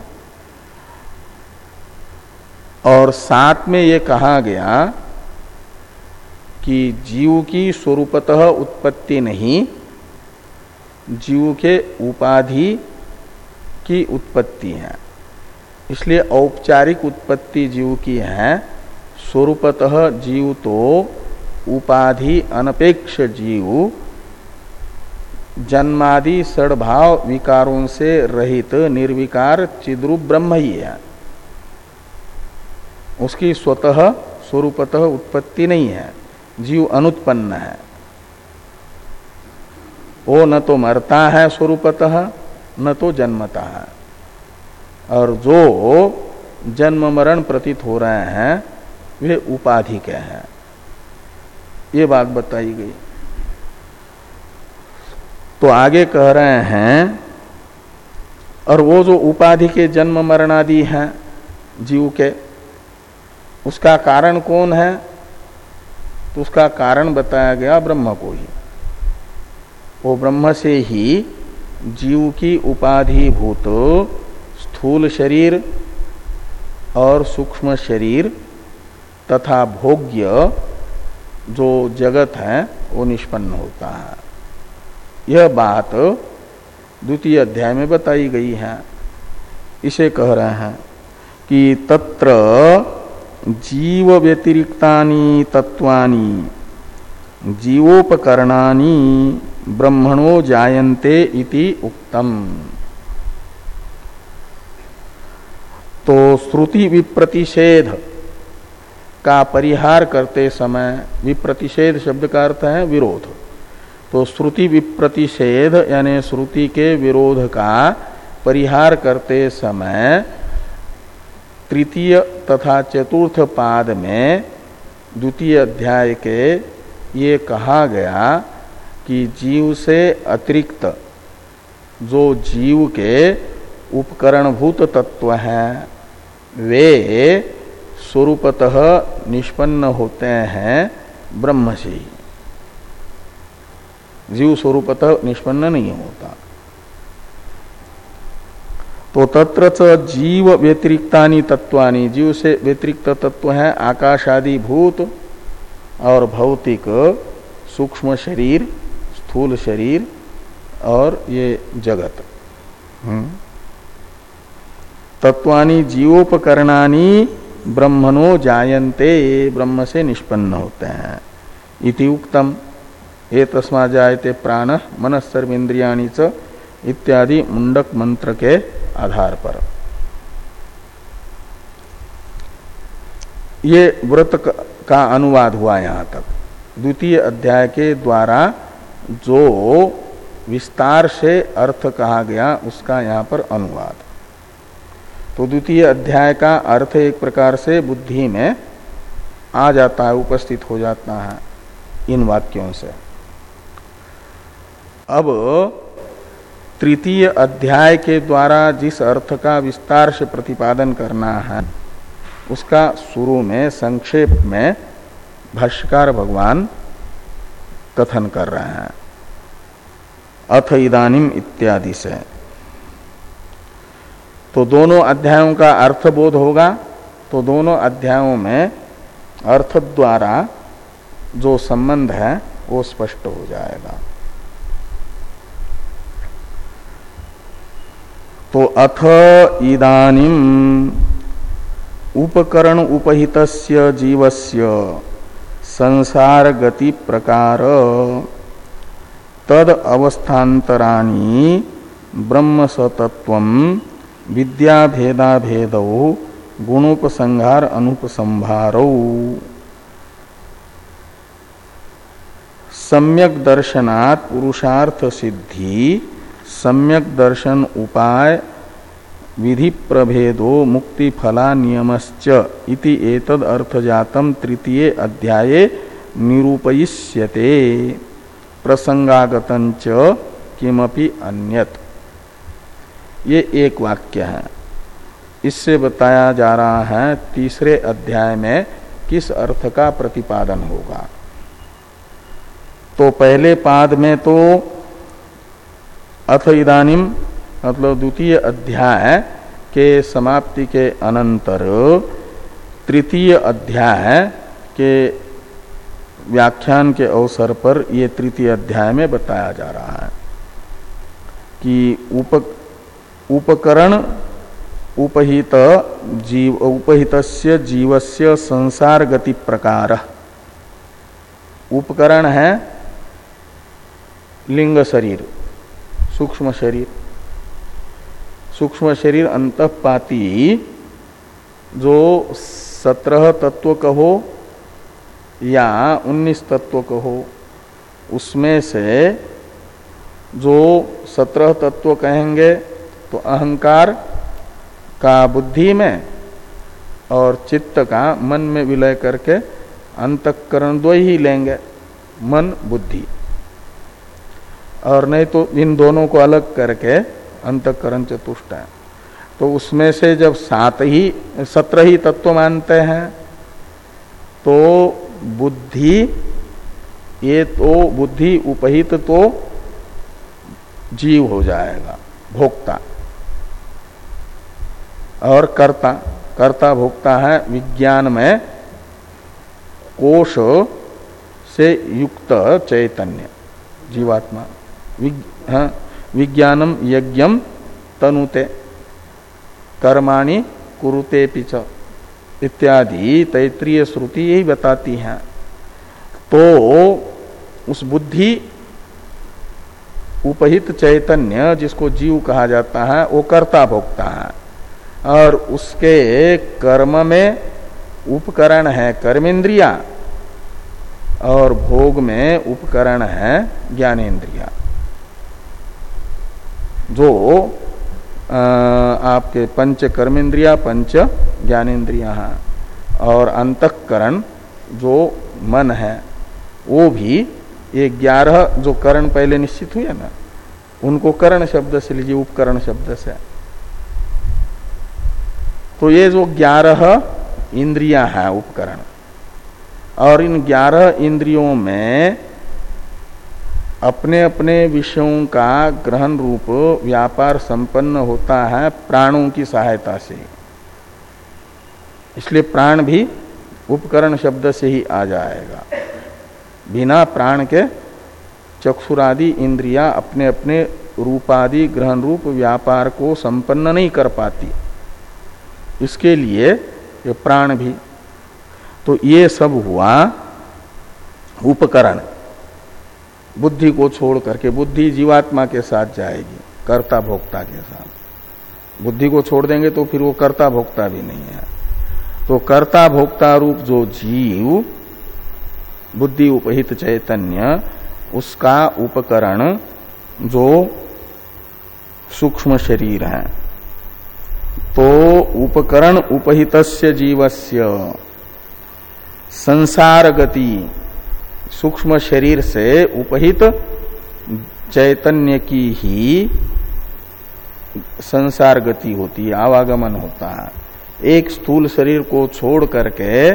और साथ में ये कहा गया कि जीव की स्वरूपतः उत्पत्ति नहीं, जीव के उपाधि की उत्पत्ति है। इसलिए औपचारिक उत्पत्ति जीव की है, स्वरूपतः जीव तो उपाधि अनपेक्ष जीव जन्मादि सड़भाव विकारों से रहित निर्विकार चिद्रूप ब्रह्म ही है। उसकी स्वतः स्वरूपतः उत्पत्ति नहीं है, जीव अनुत्पन्न है। वो न तो मरता है स्वरूपतः, न तो जन्मता है। और जो जन्म मरण प्रतीत हो रहे हैं, वे उपाधि के हैं। ये बात बताई गई। तो आगे कह रहे हैं, और वो जो उपाधि के जन्म मरण आदि हैं जीव के, उसका कारण कौन है? तो उसका कारण बताया गया ब्रह्म को ही। वो ब्रह्म से ही जीव की उपाधि भूत स्थूल शरीर और सूक्ष्म शरीर तथा भोग्य जो जगत है, वो निष्पन्न होता है। यह बात द्वितीय अध्याय में बताई गई है। इसे कह रहे हैं कि तत्र जीव व्यतिरिक्तानि तत्वानि जीवोपकरणानि ब्रह्मणो जायन्ते इति उक्तम। तो श्रुति विप्रतिषेध का परिहार करते समय, विप्रतिषेध शब्द का अर्थ है विरोध। तो श्रुति विप्रतिषेध, यानी श्रुति के विरोध का परिहार करते समय तृतीय तथा चतुर्थ पाद में द्वितीय अध्याय के ये कहा गया कि जीव से अतिरिक्त जो जीव के उपकरणभूत तत्व हैं, वे स्वरूपतः निष्पन्न होते हैं ब्रह्म से ही। जीव स्वरूपतः निष्पन्न नहीं होता। तो तत्र जीव व्यतिरिक्तानी तत्वानी, जीव से व्यतिरिक्त तत्व है आकाश आदि भूत और भौतिक, सूक्ष्म शरीर, स्थूल शरीर और ये जगत। हम्म। तत्वानी जीवोपकरणानी ब्रह्मणो जायन्ते, ब्रह्म से निष्पन्न होते हैं। इति उक्तम। ये तस्मा जायते प्राण मनस्सर्वेन्द्रियाणी च इत्यादि मुंडक मंत्र के आधार पर। ये व्रत का अनुवाद हुआ यहाँ तक। द्वितीय अध्याय के द्वारा जो विस्तार से अर्थ कहा गया, उसका यहाँ पर अनुवाद। तो द्वितीय अध्याय का अर्थ एक प्रकार से बुद्धि में आ जाता है, उपस्थित हो जाता है इन वाक्यों से। अब तृतीय अध्याय के द्वारा जिस अर्थ का विस्तार से प्रतिपादन करना है, उसका शुरू में, संक्षेप में भाष्यकार भगवान कथन कर रहे हैं। अथ इदानिम इत्यादि से। तो दोनों अध्यायों का अर्थ बोध होगा। तो दोनों अध्यायों में अर्थ द्वारा जो संबंध है, वो स्पष्ट हो जाएगा। तो अथ इदानिम उपकरण उपहित जीवस्य संसार गति प्रकार तद अवस्थान्तराणी ब्रह्म सतत्व विद्या भेदा भेद गुणोपसंहार अनुपसंहारो। सम्यक दर्शनात् पुरुषार्थ सिद्धि सम्यक दर्शन उपाय विधि प्रभेदो मुक्ति फला नियमश्च इति एतद अर्थजातम तृतीय अध्याय निरूपयिष्यते। प्रसंगागतंच किमपि अन्यत। ये एक वाक्य है। इससे बताया जा रहा है तीसरे अध्याय में किस अर्थ का प्रतिपादन होगा। तो पहले पाद में तो अथ इदानिम मतलब द्वितीय अध्याय के समाप्ति के अनंतर तृतीय अध्याय के व्याख्यान के अवसर पर ये तृतीय अध्याय में बताया जा रहा है कि उप, उपकरण उपहित जीव उपहित जीवस्य संसार गति प्रकार। उपकरण है लिंग शरीर। सूक्ष्म शरीर। सूक्ष्म शरीर अंतपाती जो सत्रह तत्व कहो या उन्नीस तत्व कहो, उसमें से जो सत्रह तत्व कहेंगे तो अहंकार का बुद्धि में और चित्त का मन में विलय करके अंतकरण दो ही लेंगे, मन बुद्धि। और नहीं तो इन दोनों को अलग करके अंतकरण चतुष्ट है। तो उसमें से जब सात ही, सत्रह ही तत्व मानते हैं तो बुद्धि, ये तो बुद्धि उपहित तो जीव हो जाएगा, भोक्ता। और कर्ता कर्ता भोक्ता है विज्ञान में कोश से युक्त चैतन्य, जीवात्मा। विज्ञानम यज्ञम तनुते, कर्माणि कुरुते पिच इत्यादि तैतृय श्रुति यही बताती हैं? तो उस बुद्धि उपहित चैतन्य, जिसको जीव कहा जाता है, वो कर्ता भोक्ता है। और उसके कर्म में उपकरण है कर्मेंद्रिया, और भोग में उपकरण है ज्ञानेन्द्रिया जो आपके पंच कर्मेंद्रिया पंच ज्ञानेन्द्रिया और अंतकरण जो मन है, वो भी ये ग्यारह जो करण पहले निश्चित हुए ना, उनको करण शब्द से लीजिए, उपकरण शब्द से। तो ये जो ग्यारह इंद्रियाँ हैं, उपकरण, और इन ग्यारह इंद्रियों में अपने अपने विषयों का ग्रहण रूप व्यापार संपन्न होता है प्राणों की सहायता से। इसलिए प्राण भी उपकरण शब्द से ही आ जाएगा। बिना प्राण के चक्षुरादि इंद्रिया अपने अपने रूपादि ग्रहण रूप व्यापार को संपन्न नहीं कर पाती। इसके लिए ये प्राण भी। तो ये सब हुआ उपकरण। बुद्धि को छोड़ करके बुद्धि जीवात्मा के साथ जाएगी, कर्ता भोक्ता के साथ। बुद्धि को छोड़ देंगे तो फिर वो कर्ता भोक्ता भी नहीं है। तो कर्ता भोक्ता रूप जो जीव, बुद्धि उपहित चैतन्य, उसका उपकरण जो सूक्ष्म शरीर है। तो उपकरण उपहित जीवस्य। संसार गति सूक्ष्म शरीर से उपहित चैतन्य की ही संसार गति होती है, आवागमन होता है। एक स्थूल शरीर को छोड़ करके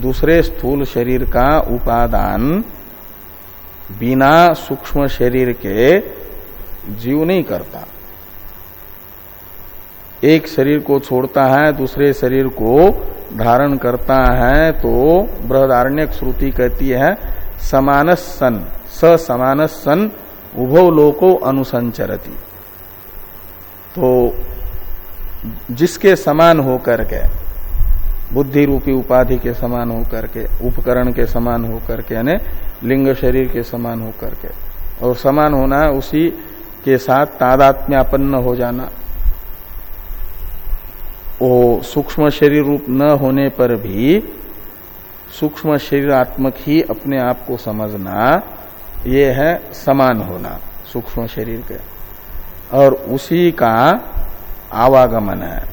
दूसरे स्थूल शरीर का उपादान बिना सूक्ष्म शरीर के जीव नहीं करता। एक शरीर को छोड़ता है, दूसरे शरीर को धारण करता है तो बृहदारण्य श्रुति कहती है समानस सन स समानस सन उभो लोको अनुसंचरती। तो जिसके समान होकर के बुद्धि रूपी उपाधि के समान होकर के, उपकरण के समान होकर के, यानी लिंग शरीर के समान होकर के, और समान होना उसी के साथ तादात्म्यापन्न हो जाना। वो सूक्ष्म शरीर रूप न होने पर भी सूक्ष्म शरीरात्मक ही अपने आप को समझना, ये है समान होना, सूक्ष्म शरीर के। और उसी का आवागमन है,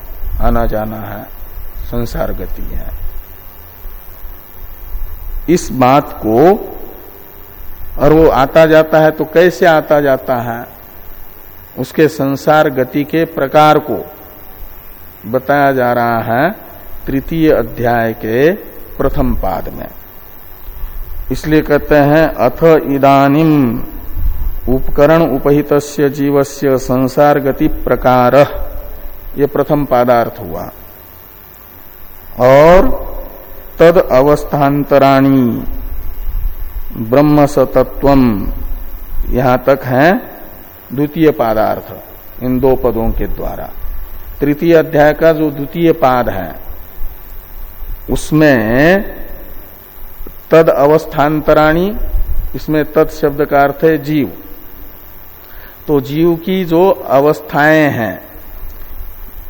आना जाना है, संसार गति है। इस बात को, और वो आता जाता है तो कैसे आता जाता है? उसके संसार गति के प्रकार को। बताया जा रहा है तृतीय अध्याय के प्रथम पाद में। इसलिए कहते हैं, अथ इदानिम उपकरण उपहित जीवस्य संसार गति प्रकार। ये प्रथम पादार्थ हुआ। और तद अवस्थान्तराणी ब्रह्म सतत्व यहाँ तक है, द्वितीय पादार्थ इन दो पदों के द्वारा। तृतीय अध्याय का जो द्वितीय पाद है, उसमें तद अवस्थान्तराणी इसमें तद शब्द का अर्थ है जीव। तो जीव की जो अवस्थाएँ हैं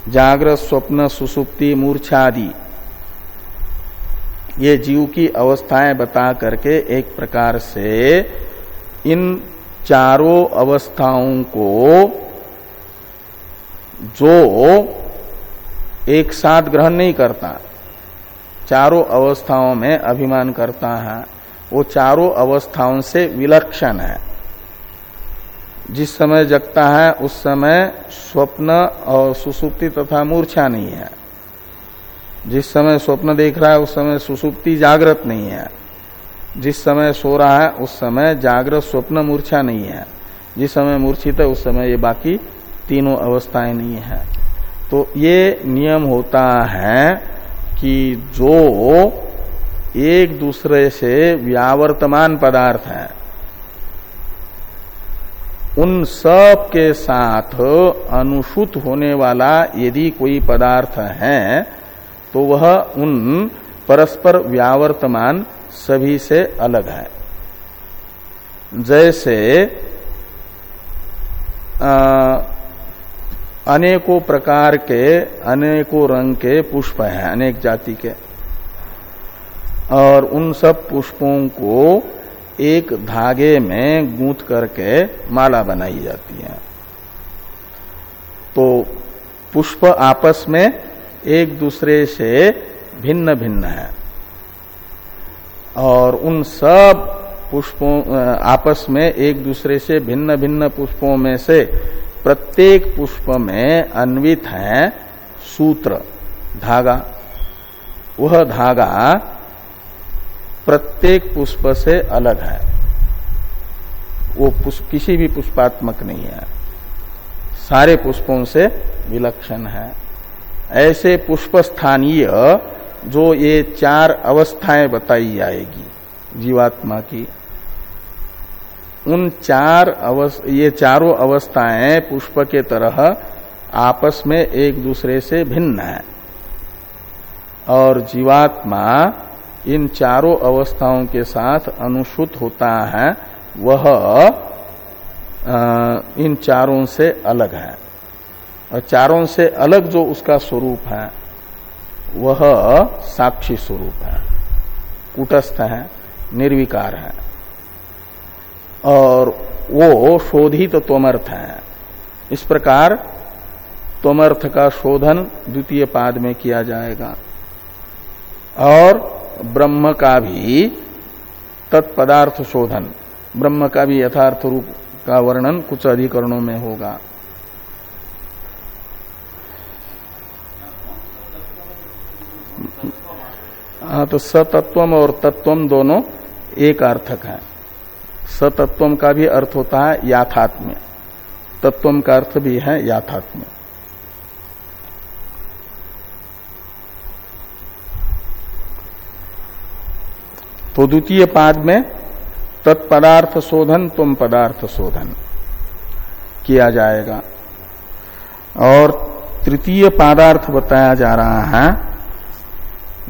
जागृत स्वप्न, सुसुप्ति मूर्छा आदि ये जीव की अवस्थाएँ बता करके एक प्रकार से इन चारों अवस्थाओं को जो एक साथ ग्रहण नहीं करता, चारों अवस्थाओं में अभिमान करता है, वो चारों अवस्थाओं से विलक्षण है। जिस समय जगता है, उस समय स्वप्न और सुसुप्ति तथा मूर्छा नहीं है। जिस समय स्वप्न देख रहा है, उस समय सुसुप्ति जागृत नहीं है। जिस समय सो रहा है, उस समय जागृत स्वप्न मूर्छा नहीं है। जिस समय मूर्छित है, उस समय ये बाकी तीनों अवस्थाएँ नहीं है। तो ये नियम होता है कि जो एक दूसरे से व्यावर्तमान पदार्थ है उन सब के साथ अनुसूत होने वाला यदि कोई पदार्थ है तो वह उन परस्पर व्यावर्तमान सभी से अलग है। जैसे आ, अनेकों प्रकार के, अनेकों रंग के पुष्प हैं, अनेक जाति के। और उन सब पुष्पों को एक धागे में गूंथ करके माला बनाई जाती है। तो पुष्प आपस में एक दूसरे से भिन्न भिन्न है। और उन सब पुष्पों आपस में एक दूसरे से भिन्न भिन्न पुष्पों में से प्रत्येक पुष्प में अन्वित है सूत्र, धागा। वह धागा प्रत्येक पुष्प से अलग है। वो पुष्प किसी भी पुष्पात्मक नहीं है। सारे पुष्पों से विलक्षण है। ऐसे पुष्प स्थानीय जो ये चार अवस्थाएँ बताई जाएगी जीवात्मा की। उन चार अवस्थ ये चारों अवस्थाएँ पुष्प के तरह आपस में एक दूसरे से भिन्न है। और जीवात्मा इन चारों अवस्थाओं के साथ अनुसूत होता है, वह इन चारों से अलग है। और चारों से अलग जो उसका स्वरूप है, वह साक्षी स्वरूप है। कुटस्थ है, निर्विकार है। और वो शोधित तो तोमर्थ है। इस प्रकार तोमर्थ का शोधन द्वितीय पाद में किया जाएगा। और ब्रह्म का भी तत्पदार्थ शोधन, ब्रह्म का भी यथार्थ रूप का वर्णन कुछ अधिकरणों में होगा। हाँ तो सतत्वम और तत्वम दोनों एक अर्थक है। सतत्वम का भी अर्थ होता है याथात्म्य। तत्वम का अर्थ भी है याथात्म्य। तो द्वितीय पाद में तत्पदार्थ शोधन तुम पदार्थ शोधन किया जाएगा। और तृतीय पदार्थ बताया जा रहा है,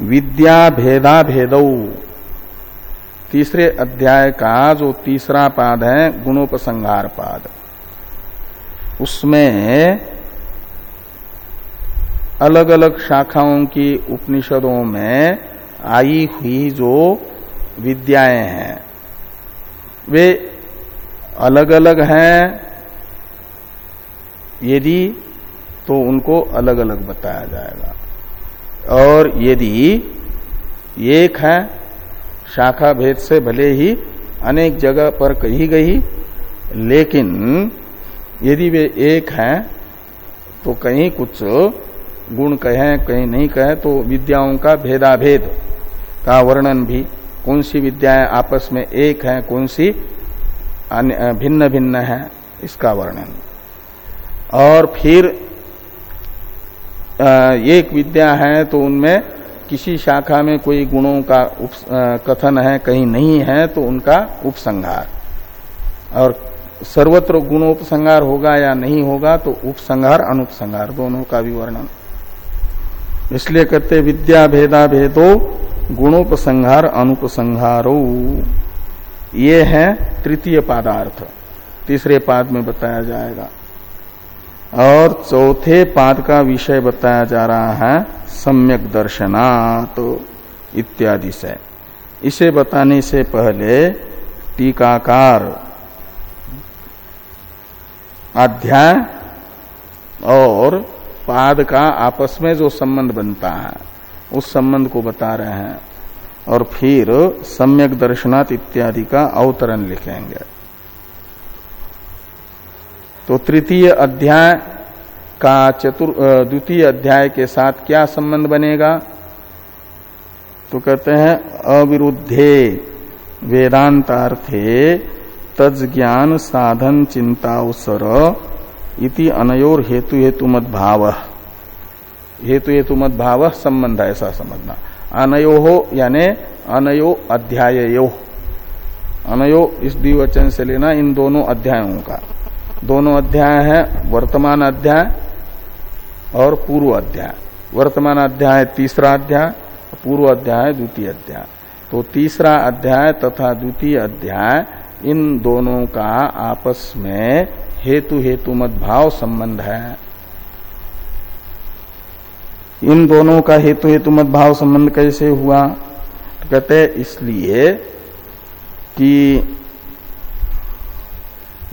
विद्या भेदा भेद। तीसरे अध्याय का जो तीसरा पाद है गुणोपसंहार पाद उसमें अलग अलग शाखाओं की उपनिषदों में आई हुई जो विद्याएँ हैं, वे अलग अलग हैं। यदि तो उनको अलग अलग बताया जाएगा। और यदि एक है शाखा भेद से भले ही अनेक जगह पर कही गई, लेकिन यदि वे एक हैं तो कहीं कुछ गुण कहें, कहीं नहीं कहें तो विद्याओं का भेदाभेद का वर्णन भी। कौन सी विद्याएँ आपस में एक हैं, कौन सी भिन्न भिन्न है, इसका वर्णन। और फिर एक विद्या है तो उनमें किसी शाखा में कोई गुणों का उप, कथन है कहीं नहीं है तो उनका उपसंहार। और सर्वत्र गुणोपसंहार होगा या नहीं होगा तो उपसंहार अनुपसंहार दोनों का भी वर्णन। इसलिए कहते विद्या भेदा भेदो गुणोपसंहार अनुपसंहारो। ये है तृतीय पादार्थ। तीसरे पाद में बताया जाएगा। और चौथे पाद का विषय बताया जा रहा है सम्यक दर्शनात् इत्यादि से। इसे बताने से पहले टीकाकार अध्याय और पाद का आपस में जो संबंध बनता है, उस संबंध को बता रहे हैं और फिर सम्यक दर्शनात् इत्यादि का अवतरण लिखेंगे। तो तृतीय अध्याय का चतुर द्वितीय अध्याय के साथ क्या संबंध बनेगा? तो कहते हैं, अविरुद्धे वेदांतार्थे तज ज्ञान साधन चिंतावसर इति अनयोर हेतु हेतु मत भाव हेतु हेतु मत भाव संबंध ऐसा समझना। अनयो हो यानी अनयो अध्यायो अनयो इस द्विवचन से लेना इन दोनों अध्यायों का। दोनों अध्याय है, वर्तमान अध्याय और पूर्व अध्याय। वर्तमान अध्याय तीसरा अध्याय, पूर्व अध्याय द्वितीय अध्याय। तो तीसरा अध्याय तथा द्वितीय अध्याय, इन दोनों का आपस में हेतु हेतु मत भाव संबंध है। इन दोनों का हेतु हेतु मत भाव संबंध कैसे हुआ? तो कहते इसलिए कि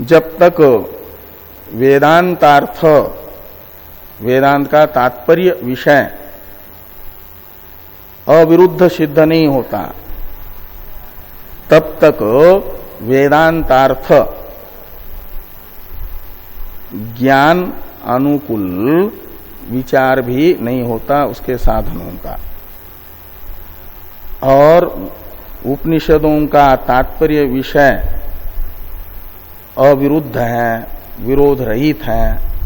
जब तक वेदांतार्थ वेदांत का तात्पर्य विषय। अविरुद्ध सिद्ध नहीं होता। तब तक वेदांतार्थ, ज्ञान अनुकूल विचार भी नहीं होता उसके साधनों का। और उपनिषदों का तात्पर्य विषय अविरुद्ध है, विरोध रहित है।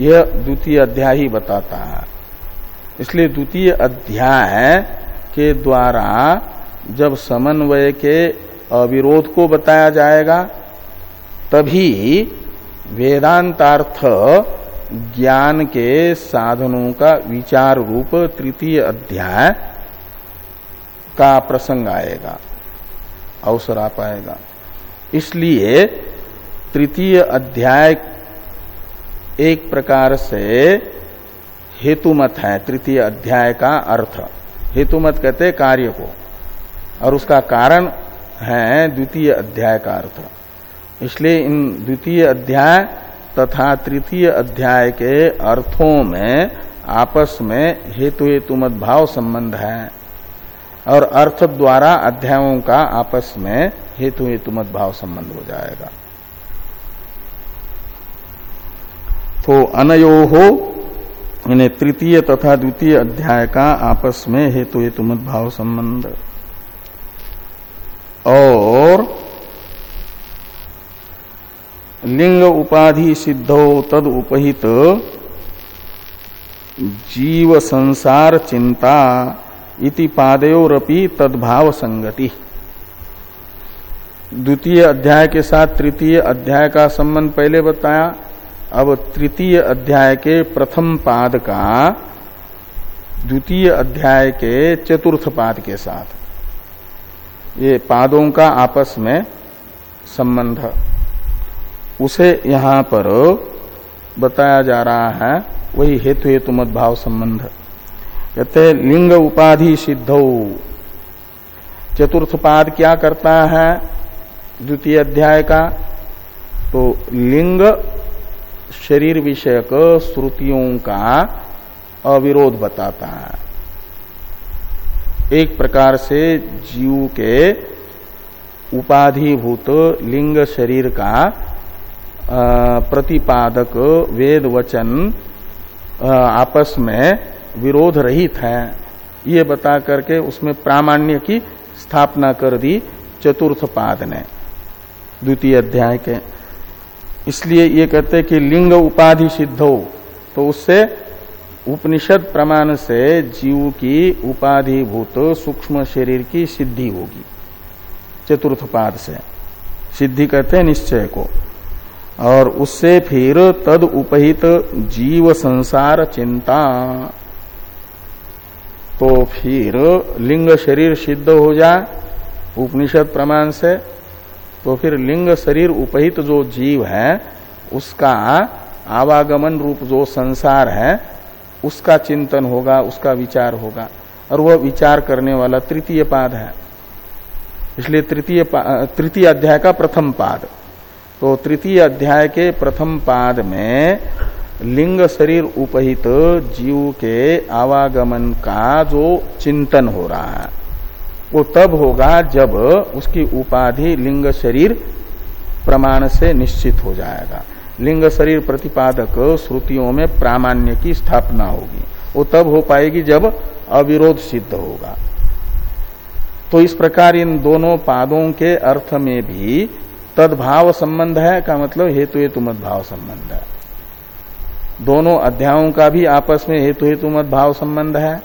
यह द्वितीय अध्याय ही बताता है। इसलिए द्वितीय अध्याय के द्वारा जब समन्वय के अविरोध को बताया जाएगा, तभी वेदांतार्थ ज्ञान के साधनों का विचार रूप तृतीय अध्याय का प्रसंग आएगा, अवसर आ पाएगा। इसलिए तृतीय अध्याय एक प्रकार से हेतुमत है, तृतीय अध्याय का अर्थ। हेतुमत कहते कार्य को। और उसका कारण है द्वितीय अध्याय का अर्थ। इसलिए इन द्वितीय अध्याय तथा तृतीय अध्याय के अर्थों में आपस में हेतु हेतुमत भाव संबंध है। और अर्थ द्वारा अध्यायों का आपस में हेतु हेतुमत भाव संबंध हो जाएगा। तो अनयो हो तृतीय तथा द्वितीय अध्याय का आपस में हेतु हेतुमत भाव संबंध। और लिंग उपाधि सिद्धो तद उपहित जीव संसार चिंता इति पादयोरपि तद्भाव संगति। द्वितीय अध्याय के साथ तृतीय अध्याय का संबंध पहले बताया अब तृतीय अध्याय के प्रथम पाद का द्वितीय अध्याय के चतुर्थ पाद के साथ। ये पादों का आपस में संबंध। उसे यहाँ पर बताया जा रहा है, वही हेतु हेतु मत भाव संबंध। कहते लिंग उपाधि सिद्ध। चतुर्थ पाद क्या करता है, द्वितीय अध्याय का? तो लिंग शरीर विषयक श्रुतियों का अविरोध बताता है। एक प्रकार से जीव के उपाधिभूत लिंग शरीर का प्रतिपादक वेद वचन आपस में विरोध रहित है। ये बता करके उसमें प्रामाण्य की स्थापना कर दी चतुर्थ पाद ने, द्वितीय अध्याय के। इसलिए ये कहते हैं कि लिंग उपाधि सिद्ध हो तो उससे उपनिषद प्रमाण से जीव की उपाधिभूत सूक्ष्म शरीर की सिद्धि होगी, चतुर्थ पाद से। सिद्धि कहते हैं निश्चय को। और उससे फिर तद उपहित जीव संसार चिंता। तो फिर लिंग शरीर सिद्ध हो जाए उपनिषद प्रमाण से तो फिर लिंग शरीर उपहित जो जीव है, उसका आवागमन रूप जो संसार है, उसका चिंतन होगा, उसका विचार होगा। और वह विचार करने वाला तृतीय पाद है। इसलिए तृतीय तृतीय अध्याय का प्रथम पाद। तो तृतीय अध्याय के प्रथम पाद में लिंग शरीर उपहित जीव के आवागमन का जो चिंतन हो रहा है। वो तब होगा जब उसकी उपाधि लिंग शरीर प्रमाण से निश्चित हो जाएगा। लिंग शरीर प्रतिपादक श्रुतियों में प्रामाण्य की स्थापना होगी। वो तब हो पाएगी जब अविरोध सिद्ध होगा। तो इस प्रकार इन दोनों पादों के अर्थ में भी तदभाव संबंध है, का मतलब हेतु हेतु मत भाव संबंध है। दोनों अध्यायों का भी आपस में हेतु हेतु मत भाव संबंध है।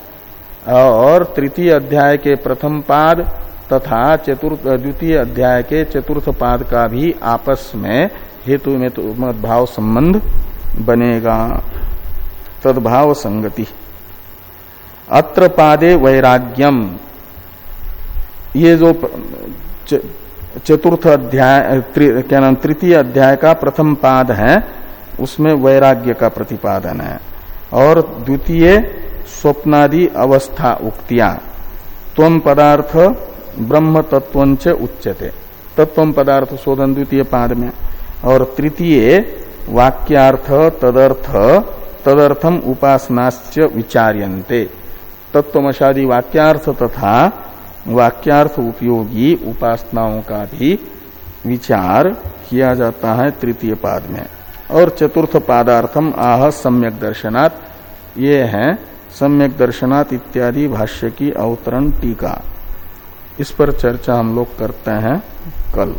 और तृतीय अध्याय के प्रथम पाद तथा चतुर्थ द्वितीय अध्याय के चतुर्थ पाद का भी आपस में हेतु में तो भाव संबंध बनेगा। तदभाव संगति। अत्र पादे वैराग्यम। ये जो चतुर्थ अध्याय क्या नाम, तृतीय अध्याय का प्रथम पाद है, उसमें वैराग्य का प्रतिपादन है। और द्वितीय स्वप्नादि अवस्था उक्तिया। तम पदार्थ ब्रह्म तत्व उच्चते तत्व पदार्थ शोधन द्वितीय पाद में। और तृतीय वाक्यार्थ तदर्थ तदर्थम उपासनाश्च विचार्यन्ते। तत्वमशादी वाक्यार्थ तथा वाक्यार्थ उपयोगी उपासनाओं का भी विचार किया जाता है तृतीय पाद में। और चतुर्थ पादार्थम आह सम्यक दर्शनात्। ये है सम्यक दर्शनात् इत्यादि भाष्य की अवतरण टीका। इस पर चर्चा हम लोग करते हैं कल।